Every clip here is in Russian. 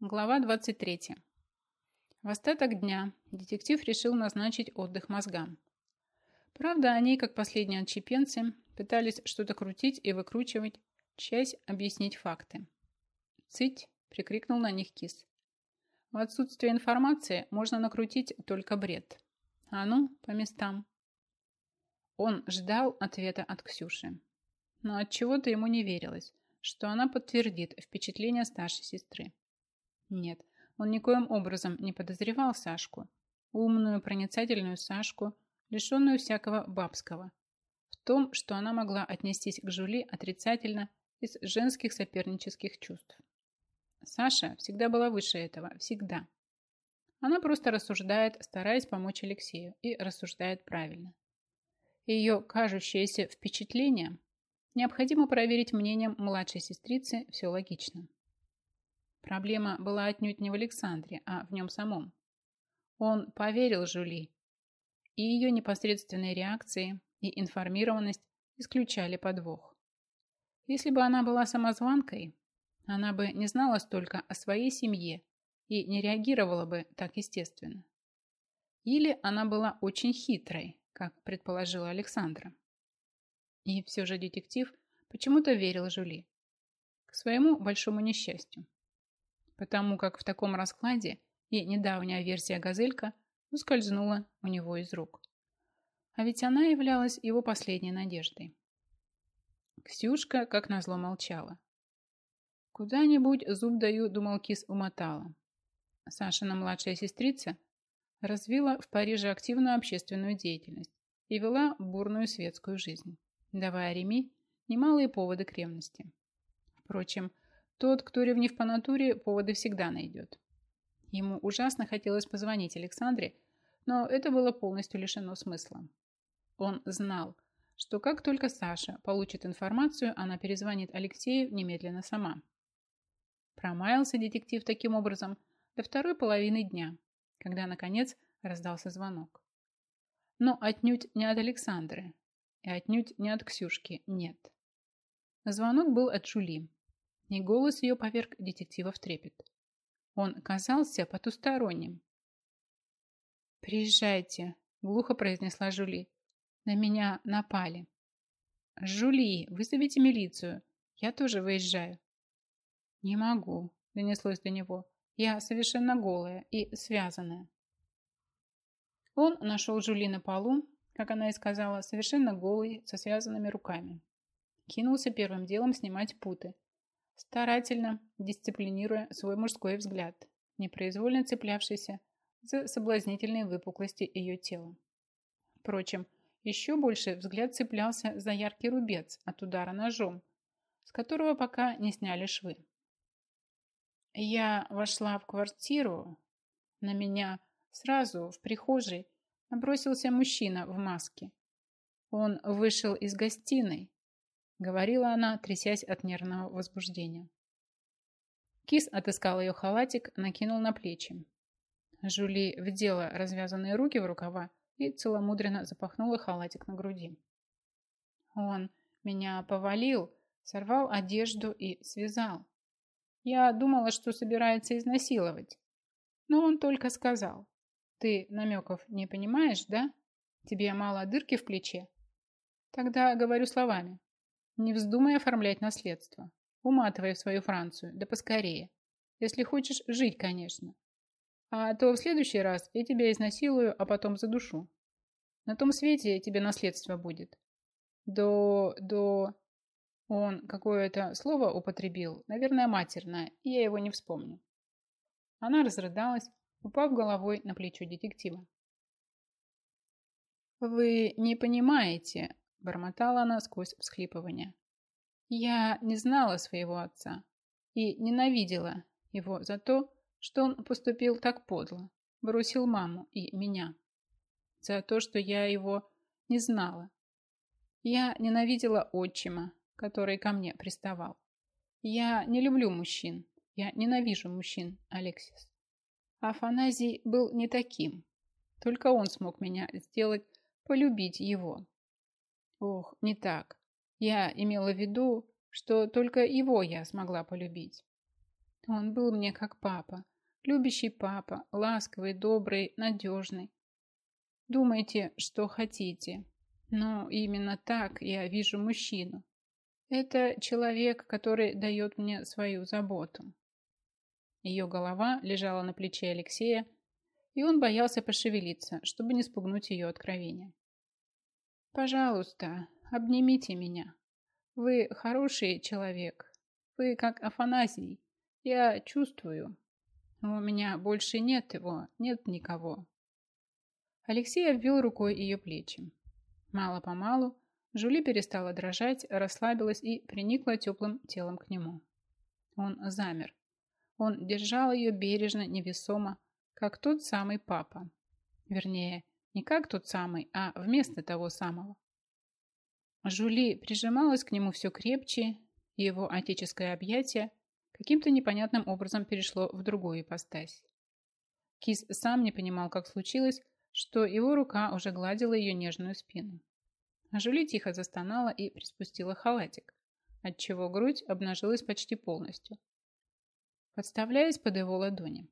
Глава 23. В остаток дня детектив решил назначить отдых мозгам. Правда, они, как последние отчепенцы, пытались что-то крутить и выкручивать, часть объяснить факты. «Цыть!» – прикрикнул на них кис. «В отсутствие информации можно накрутить только бред. А ну, по местам!» Он ждал ответа от Ксюши. Но от чего то ему не верилось, что она подтвердит впечатление старшей сестры. Нет, он никоим образом не подозревал Сашку, умную, проницательную Сашку, лишенную всякого бабского, в том, что она могла отнестись к Жули отрицательно из женских сопернических чувств. Саша всегда была выше этого, всегда. Она просто рассуждает, стараясь помочь Алексею, и рассуждает правильно. Ее кажущееся впечатление необходимо проверить мнением младшей сестрицы, все логично. Проблема была отнюдь не в Александре, а в нем самом. Он поверил Жули, и ее непосредственные реакции и информированность исключали подвох. Если бы она была самозванкой, она бы не знала столько о своей семье и не реагировала бы так естественно. Или она была очень хитрой, как предположила Александра. И все же детектив почему-то верил Жули. К своему большому несчастью потому как в таком раскладе и недавняя версия «Газелька» ускользнула у него из рук. А ведь она являлась его последней надеждой. Ксюшка, как назло, молчала. Куда-нибудь зуб даю, думал кис, умотала. Сашина младшая сестрица развила в Париже активную общественную деятельность и вела бурную светскую жизнь, давая Реми немалые поводы к ревности. Впрочем, тот, кто ревнив по натуре, поводы всегда найдет. Ему ужасно хотелось позвонить Александре, но это было полностью лишено смысла. Он знал, что как только Саша получит информацию, она перезвонит Алексею немедленно сама. Промаялся детектив таким образом до второй половины дня, когда, наконец, раздался звонок. Но отнюдь не от Александры и отнюдь не от Ксюшки, нет. Звонок был от Жули, и голос ее поверг детектива в трепет. Он казался потусторонним. «Приезжайте», — глухо произнесла Жули. «На меня напали». «Жули, вызовите милицию. Я тоже выезжаю». «Не могу», — донеслось до него. «Я совершенно голая и связанная». Он нашел Жули на полу, как она и сказала, совершенно голый, со связанными руками. Кинулся первым делом снимать путы, старательно дисциплинируя свой мужской взгляд, непроизвольно цеплявшийся за соблазнительные выпуклости ее тела. Впрочем, еще больше взгляд цеплялся за яркий рубец от удара ножом, с которого пока не сняли швы. Я вошла в квартиру. На меня сразу в прихожей набросился мужчина в маске. Он вышел из гостиной, говорила она, трясясь от нервного возбуждения. Кис отыскал ее халатик, накинул на плечи. Жули вдела развязанные руки в рукава и целомудренно запахнула халатик на груди. Он меня повалил, сорвал одежду и связал. Я думала, что собирается изнасиловать. Но он только сказал. Ты намеков не понимаешь, да? Тебе мало дырки в плече? Тогда говорю словами. Не вздумай оформлять наследство. Уматывай в свою Францию, да поскорее. Если хочешь жить, конечно. А то в следующий раз я тебя изнасилую, а потом задушу. На том свете тебе наследство будет. До... до... Он какое-то слово употребил, наверное, матерное, и я его не вспомню. Она разрыдалась, упав головой на плечо детектива. «Вы не понимаете, Бормотала она сквозь всхлипывание. Я не знала своего отца и ненавидела его за то, что он поступил так подло, бросил маму и меня. За то, что я его не знала. Я ненавидела отчима, который ко мне приставал. Я не люблю мужчин. Я ненавижу мужчин, Алексис. Афаназий был не таким. Только он смог меня сделать полюбить его. Ох, не так. Я имела в виду, что только его я смогла полюбить. Он был мне как папа, любящий папа, ласковый, добрый, надежный. Думайте, что хотите, но именно так я вижу мужчину. Это человек, который дает мне свою заботу. Ее голова лежала на плече Алексея, и он боялся пошевелиться, чтобы не спугнуть ее откровения. «Пожалуйста, обнимите меня. Вы хороший человек. Вы как Афанасий. Я чувствую. Но у меня больше нет его, нет никого». Алексей обвел рукой ее плечи. Мало-помалу Жули перестала дрожать, расслабилась и приникла теплым телом к нему. Он замер. Он держал ее бережно, невесомо, как тот самый папа. Вернее, не как тот самый, а вместо того самого. Жули прижималась к нему все крепче, его отеческое объятие каким-то непонятным образом перешло в другую ипостась. Кис сам не понимал, как случилось, что его рука уже гладила ее нежную спину. Жули тихо застонала и приспустила халатик, отчего грудь обнажилась почти полностью. Подставляясь под его ладони.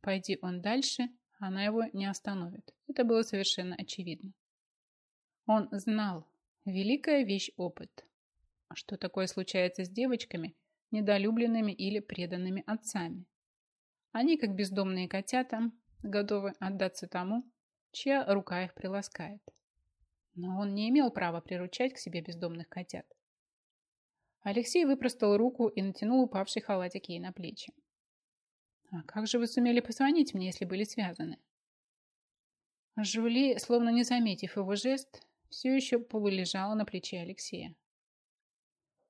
Пойди он дальше, она его не остановит. Это было совершенно очевидно. Он знал, великая вещь опыт. Что такое случается с девочками, недолюбленными или преданными отцами? Они, как бездомные котята, готовы отдаться тому, чья рука их приласкает. Но он не имел права приручать к себе бездомных котят. Алексей выпростал руку и натянул упавший халатик ей на плечи. «А как же вы сумели позвонить мне, если были связаны?» Жули, словно не заметив его жест, все еще полулежала на плече Алексея.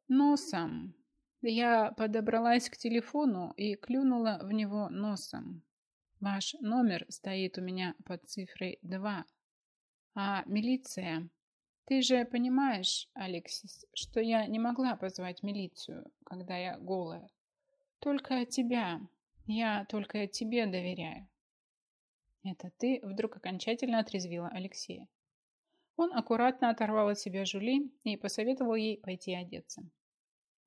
«Носом. Я подобралась к телефону и клюнула в него носом. Ваш номер стоит у меня под цифрой 2. А милиция... Ты же понимаешь, Алексис, что я не могла позвать милицию, когда я голая. Только тебя. Я только тебе доверяю. Это ты вдруг окончательно отрезвила Алексея. Он аккуратно оторвал от себя Жули и посоветовал ей пойти одеться.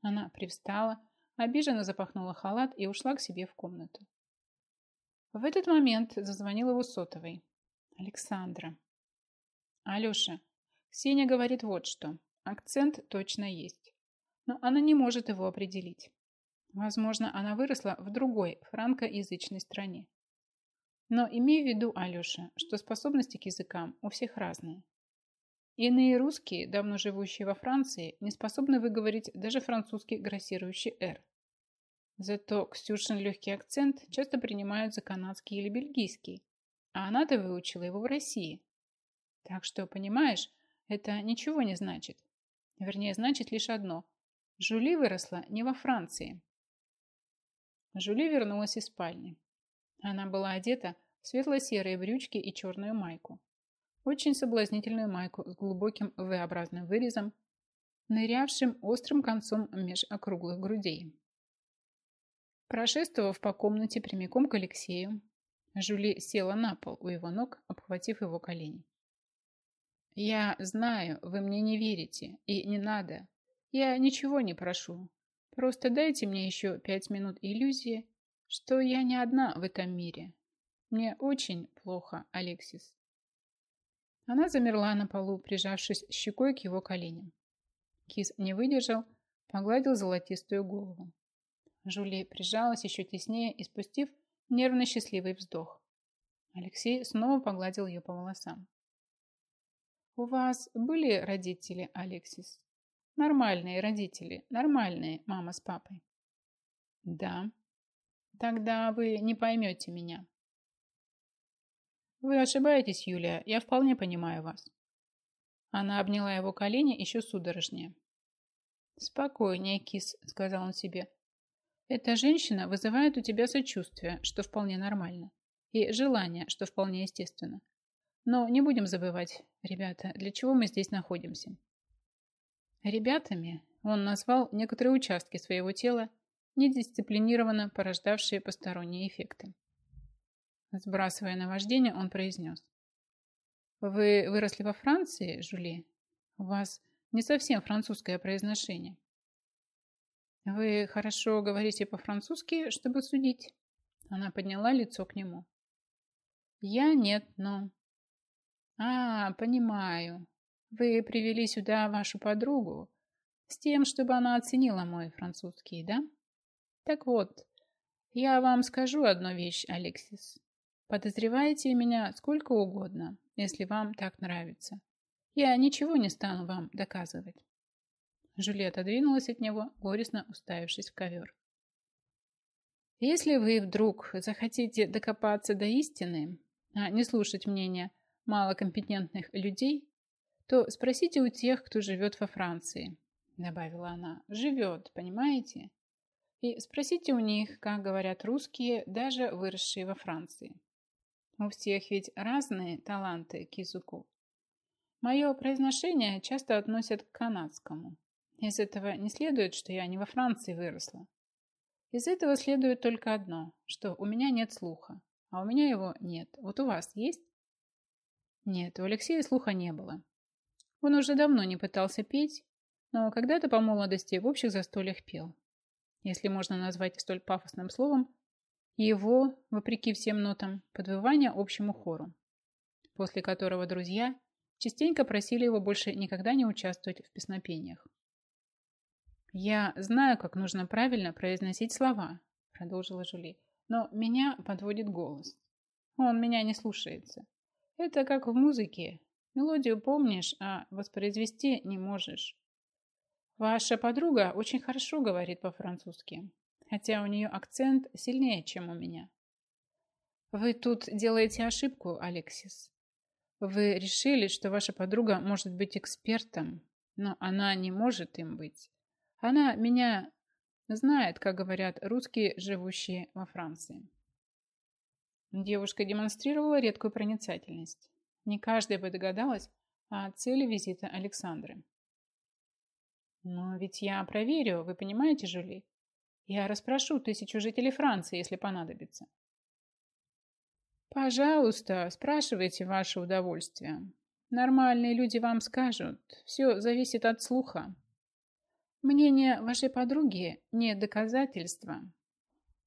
Она привстала, обиженно запахнула халат и ушла к себе в комнату. В этот момент зазвонил его сотовый. Александра. Алеша, Ксения говорит вот что. Акцент точно есть. Но она не может его определить. Возможно, она выросла в другой франкоязычной стране. Но имей в виду, Алеша, что способности к языкам у всех разные. Иные русские, давно живущие во Франции, не способны выговорить даже французский грассирующий «р». Зато Ксюшин легкий акцент часто принимают за канадский или бельгийский, а она-то выучила его в России. Так что, понимаешь, это ничего не значит. Вернее, значит лишь одно. Жули выросла не во Франции. Жули вернулась из спальни. Она была одета в светло-серые брючки и черную майку. Очень соблазнительную майку с глубоким V-образным вырезом, нырявшим острым концом меж округлых грудей. Прошествовав по комнате прямиком к Алексею, Жули села на пол у его ног, обхватив его колени. «Я знаю, вы мне не верите, и не надо. Я ничего не прошу. Просто дайте мне еще пять минут иллюзии, что я не одна в этом мире. Мне очень плохо, Алексис». Она замерла на полу, прижавшись щекой к его коленям. Кис не выдержал, погладил золотистую голову. Жули прижалась еще теснее, и спустив нервно счастливый вздох. Алексей снова погладил ее по волосам. «У вас были родители, Алексис? Нормальные родители, нормальные, мама с папой?» «Да». «Тогда вы не поймете меня». «Вы ошибаетесь, Юлия, я вполне понимаю вас». Она обняла его колени еще судорожнее. «Спокойнее, кис», — сказал он себе. Эта женщина вызывает у тебя сочувствие, что вполне нормально, и желание, что вполне естественно. Но не будем забывать, ребята, для чего мы здесь находимся. Ребятами он назвал некоторые участки своего тела, недисциплинированно порождавшие посторонние эффекты. Сбрасывая наваждение, он произнес. «Вы выросли во Франции, Жули? У вас не совсем французское произношение». Вы хорошо говорите по-французски, чтобы судить? Она подняла лицо к нему. Я нет, но... А, понимаю. Вы привели сюда вашу подругу с тем, чтобы она оценила мой французский, да? Так вот, я вам скажу одну вещь, Алексис. Подозревайте меня сколько угодно, если вам так нравится. Я ничего не стану вам доказывать. Жюли отодвинулась от него, горестно уставившись в ковер. Если вы вдруг захотите докопаться до истины, а не слушать мнения малокомпетентных людей, то спросите у тех, кто живет во Франции, добавила она. Живет, понимаете? И спросите у них, как говорят русские, даже выросшие во Франции. У всех ведь разные таланты к языку. Мое произношение часто относят к канадскому. Из этого не следует, что я не во Франции выросла. Из этого следует только одно, что у меня нет слуха, а у меня его нет. Вот у вас есть? Нет, у Алексея слуха не было. Он уже давно не пытался петь, но когда-то по молодости в общих застольях пел. Если можно назвать столь пафосным словом, его, вопреки всем нотам, подвывание общему хору, после которого друзья частенько просили его больше никогда не участвовать в песнопениях. «Я знаю, как нужно правильно произносить слова», – продолжила Жули, «но меня подводит голос. Он меня не слушается. Это как в музыке. Мелодию помнишь, а воспроизвести не можешь. Ваша подруга очень хорошо говорит по-французски, хотя у нее акцент сильнее, чем у меня. Вы тут делаете ошибку, Алексис. Вы решили, что ваша подруга может быть экспертом, но она не может им быть. Она меня знает, как говорят русские, живущие во Франции. Девушка демонстрировала редкую проницательность. Не каждая бы догадалась о цели визита Александры. Но ведь я проверю, вы понимаете, Жюли? Я расспрошу тысячу жителей Франции, если понадобится. Пожалуйста, спрашивайте ваше удовольствие. Нормальные люди вам скажут. Все зависит от слуха. Мнение вашей подруги не доказательство.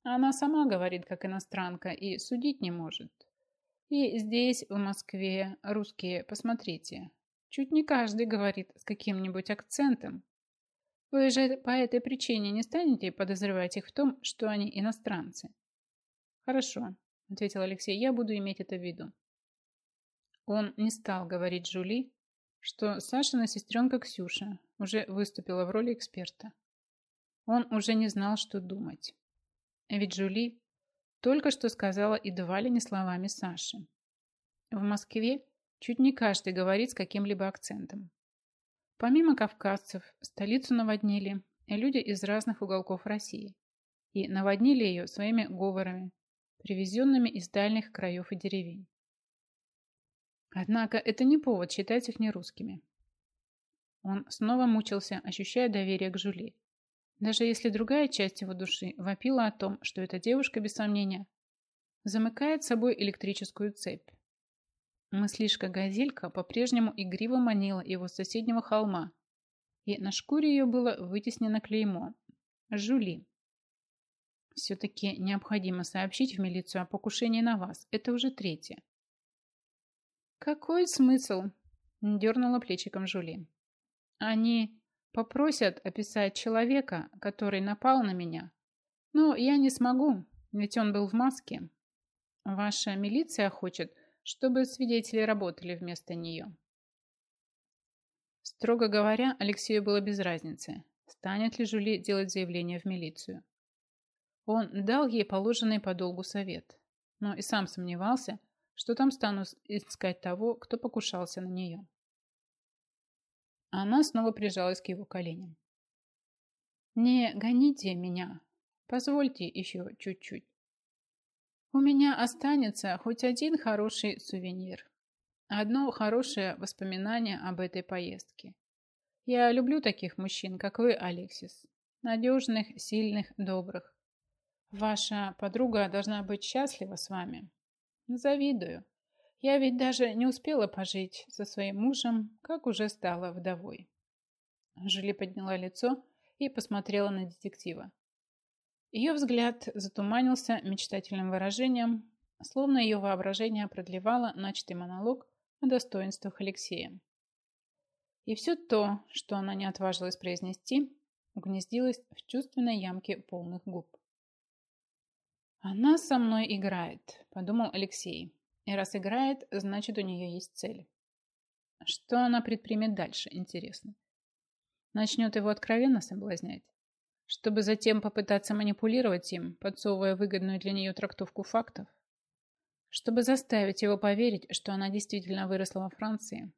Она сама говорит, как иностранка, и судить не может. И здесь, в Москве, русские, посмотрите, чуть не каждый говорит с каким-нибудь акцентом. Вы же по этой причине не станете подозревать их в том, что они иностранцы. Хорошо, ответил Алексей, я буду иметь это в виду. Он не стал говорить Жули, что Сашина сестренка Ксюша уже выступила в роли эксперта. Он уже не знал, что думать. Ведь Жули только что сказала ли не словами Саши. В Москве чуть не каждый говорит с каким-либо акцентом. Помимо кавказцев, столицу наводнили люди из разных уголков России. И наводнили ее своими говорами, привезенными из дальних краев и деревень. Однако это не повод считать их нерусскими. Он снова мучился, ощущая доверие к Жули. Даже если другая часть его души вопила о том, что эта девушка, без сомнения, замыкает собой электрическую цепь. Мыслишка-газелька по-прежнему игриво манила его с соседнего холма, и на шкуре ее было вытеснено клеймо «Жули». Все-таки необходимо сообщить в милицию о покушении на вас. Это уже третье. «Какой смысл?» – дернула плечиком Жули. «Они попросят описать человека, который напал на меня. Но я не смогу, ведь он был в маске. Ваша милиция хочет, чтобы свидетели работали вместо нее». Строго говоря, Алексею было без разницы, станет ли Жули делать заявление в милицию. Он дал ей положенный по долгу совет, но и сам сомневался – что там стану искать того, кто покушался на нее. Она снова прижалась к его коленям. «Не гоните меня. Позвольте еще чуть-чуть. У меня останется хоть один хороший сувенир. Одно хорошее воспоминание об этой поездке. Я люблю таких мужчин, как вы, Алексис. Надежных, сильных, добрых. Ваша подруга должна быть счастлива с вами. Завидую. Я ведь даже не успела пожить со своим мужем, как уже стала вдовой. Жюли подняла лицо и посмотрела на детектива. Ее взгляд затуманился мечтательным выражением, словно ее воображение продлевало начатый монолог о достоинствах Алексея. И все то, что она не отважилась произнести, угнездилось в чувственной ямке полных губ. «Она со мной играет», – подумал Алексей. «И раз играет, значит, у нее есть цель. Что она предпримет дальше, интересно? Начнет его откровенно соблазнять, чтобы затем попытаться манипулировать им, подсовывая выгодную для нее трактовку фактов? Чтобы заставить его поверить, что она действительно выросла во Франции,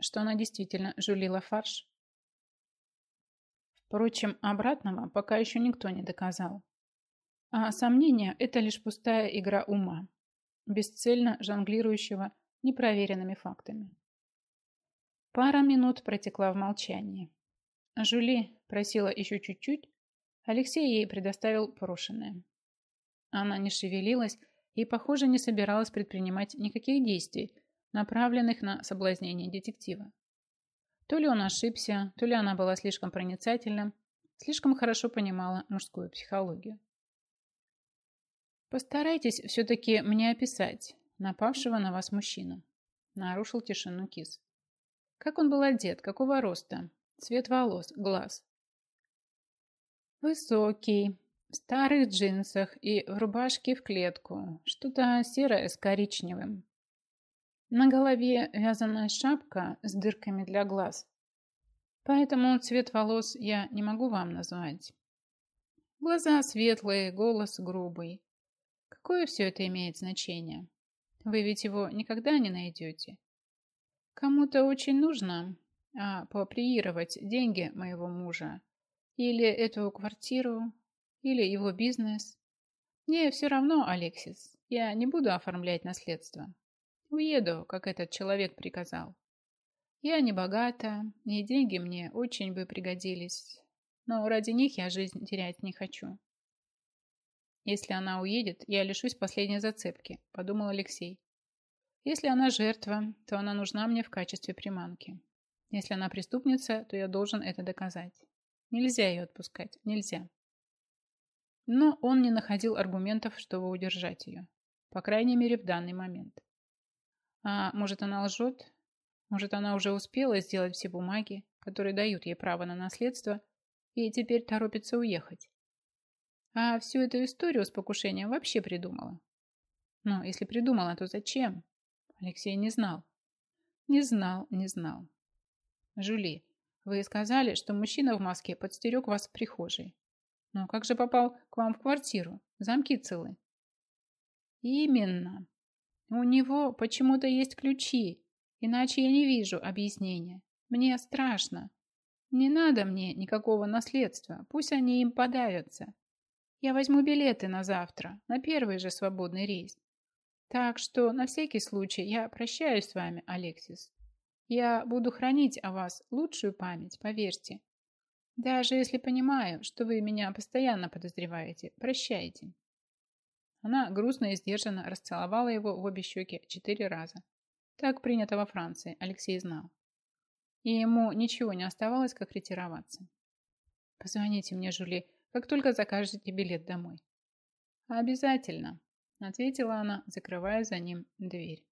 что она действительно жулила фарш? Впрочем, обратного пока еще никто не доказал. А сомнения – это лишь пустая игра ума, бесцельно жонглирующего непроверенными фактами. Пара минут протекла в молчании. Жули просила еще чуть-чуть, Алексей ей предоставил прошенное. Она не шевелилась и, похоже, не собиралась предпринимать никаких действий, направленных на соблазнение детектива. То ли он ошибся, то ли она была слишком проницательна, слишком хорошо понимала мужскую психологию. «Постарайтесь все-таки мне описать напавшего на вас мужчину», нарушил тишину кис. «Как он был одет, какого роста, цвет волос, глаз?» «Высокий, в старых джинсах и в рубашке в клетку, что-то серое с коричневым. На голове вязаная шапка с дырками для глаз. Поэтому цвет волос я не могу вам назвать. Глаза светлые, голос грубый. Какое все это имеет значение? Вы ведь его никогда не найдете. Кому-то очень нужно апроприировать деньги моего мужа или эту квартиру, или его бизнес. Мне все равно, Алексис, я не буду оформлять наследство. Уеду, как этот человек приказал. Я не богата, и деньги мне очень бы пригодились. Но ради них я жизнь терять не хочу. Если она уедет, я лишусь последней зацепки, подумал Алексей. Если она жертва, то она нужна мне в качестве приманки. Если она преступница, то я должен это доказать. Нельзя ее отпускать, нельзя. Но он не находил аргументов, чтобы удержать ее. По крайней мере, в данный момент. А может, она лжет? Может, она уже успела сделать все бумаги, которые дают ей право на наследство, и теперь торопится уехать? А всю эту историю с покушением вообще придумала? Но если придумала, то зачем? Алексей не знал. Не знал, не знал. Жули, вы сказали, что мужчина в маске подстерег вас в прихожей. Но как же попал к вам в квартиру? Замки целы. Именно. У него почему-то есть ключи, иначе я не вижу объяснения. Мне страшно. Не надо мне никакого наследства, пусть они им подавятся. Я возьму билеты на завтра, на первый же свободный рейс. Так что на всякий случай я прощаюсь с вами, Алексис. Я буду хранить о вас лучшую память, поверьте. Даже если понимаю, что вы меня постоянно подозреваете, прощайте. Она грустно и сдержанно расцеловала его в обе щеки четыре раза. Так принято во Франции, Алексей знал. И ему ничего не оставалось, как ретироваться. «Позвоните мне, Жули, как только закажете билет домой». «Обязательно», — ответила она, закрывая за ним дверь.